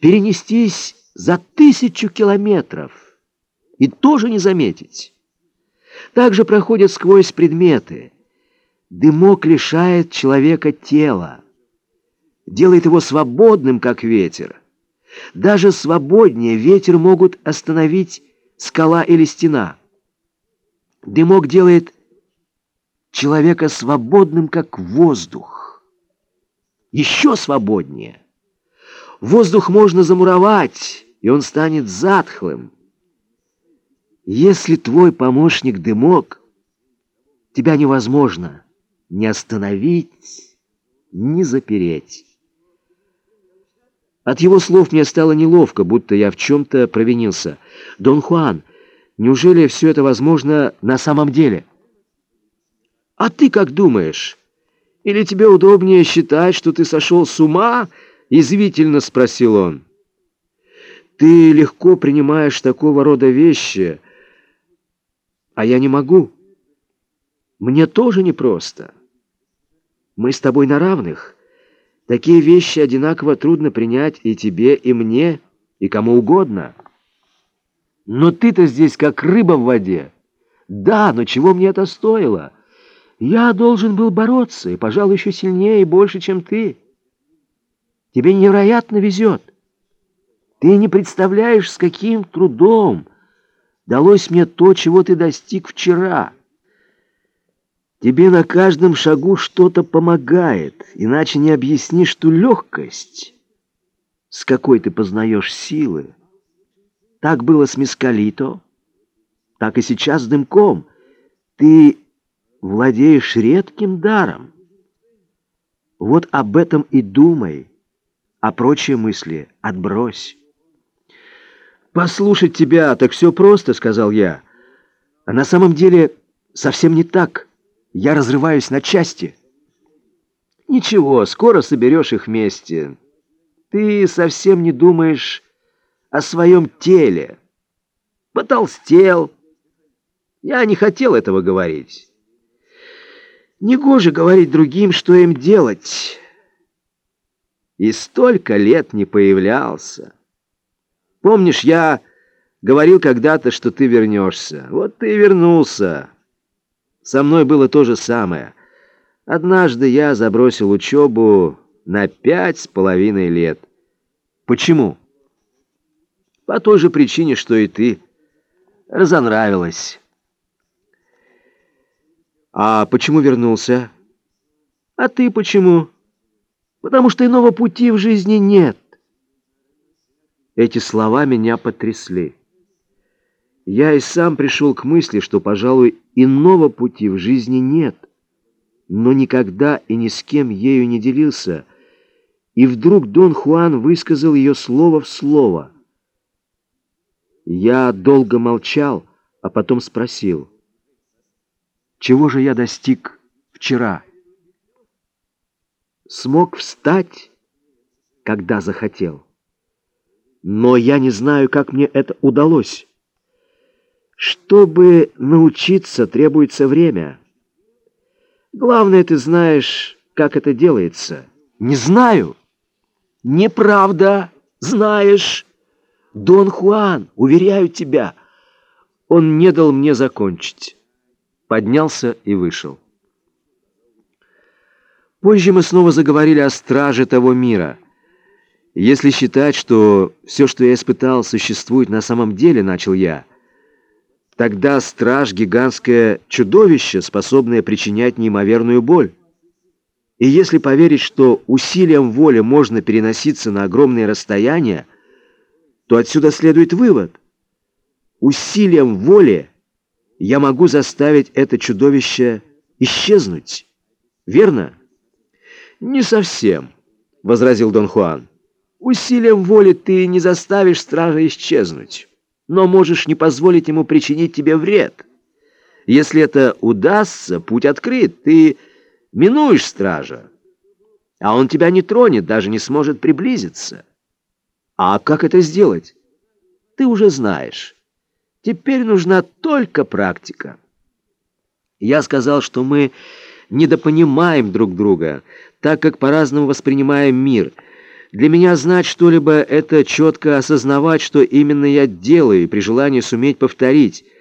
перенестись за тысячу километров и тоже не заметить. Также проходят сквозь предметы. Дымок лишает человека тела, делает его свободным, как ветер. Даже свободнее ветер могут остановить скала или стена. Дымок делает человека свободным, как воздух. Еще свободнее. Воздух можно замуровать, и он станет затхлым. Если твой помощник дымок, тебя невозможно ни остановить, ни запереть. От его слов мне стало неловко, будто я в чем-то провинился. «Дон Хуан, неужели все это возможно на самом деле?» «А ты как думаешь? Или тебе удобнее считать, что ты сошел с ума?» — язвительно спросил он. «Ты легко принимаешь такого рода вещи, а я не могу. Мне тоже непросто. Мы с тобой на равных». Такие вещи одинаково трудно принять и тебе, и мне, и кому угодно. Но ты-то здесь как рыба в воде. Да, но чего мне это стоило? Я должен был бороться, и, пожалуй, еще сильнее и больше, чем ты. Тебе невероятно везет. Ты не представляешь, с каким трудом далось мне то, чего ты достиг вчера». Тебе на каждом шагу что-то помогает, иначе не объяснишь ту легкость, с какой ты познаешь силы. Так было с Мискалито, так и сейчас с Дымком. Ты владеешь редким даром. Вот об этом и думай, а прочие мысли отбрось. «Послушать тебя, так все просто», — сказал я. «А на самом деле совсем не так». Я разрываюсь на части. Ничего, скоро соберешь их вместе. Ты совсем не думаешь о своем теле. Потолстел. Я не хотел этого говорить. Негоже говорить другим, что им делать. И столько лет не появлялся. Помнишь, я говорил когда-то, что ты вернешься. Вот ты и вернулся. Со мной было то же самое. Однажды я забросил учебу на пять с половиной лет. Почему? По той же причине, что и ты. Разонравилась. А почему вернулся? А ты почему? Потому что иного пути в жизни нет. Эти слова меня потрясли. Я и сам пришел к мысли, что, пожалуй, иного пути в жизни нет, но никогда и ни с кем ею не делился, и вдруг Дон Хуан высказал ее слово в слово. Я долго молчал, а потом спросил, чего же я достиг вчера? Смог встать, когда захотел, но я не знаю, как мне это удалось. Чтобы научиться, требуется время. Главное, ты знаешь, как это делается. Не знаю. Неправда. Знаешь. Дон Хуан, уверяю тебя. Он не дал мне закончить. Поднялся и вышел. Позже мы снова заговорили о страже того мира. Если считать, что все, что я испытал, существует на самом деле, начал я, Тогда страж — гигантское чудовище, способное причинять неимоверную боль. И если поверить, что усилием воли можно переноситься на огромные расстояния, то отсюда следует вывод. Усилием воли я могу заставить это чудовище исчезнуть. Верно? Не совсем, — возразил Дон Хуан. Усилием воли ты не заставишь стража исчезнуть но можешь не позволить ему причинить тебе вред. Если это удастся, путь открыт, ты минуешь стража, а он тебя не тронет, даже не сможет приблизиться. А как это сделать? Ты уже знаешь. Теперь нужна только практика. Я сказал, что мы недопонимаем друг друга, так как по-разному воспринимаем мир. Для меня знать что-либо — это четко осознавать, что именно я делаю, и при желании суметь повторить —